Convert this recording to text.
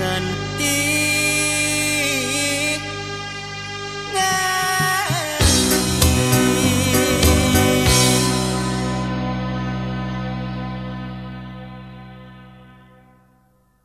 Nanti.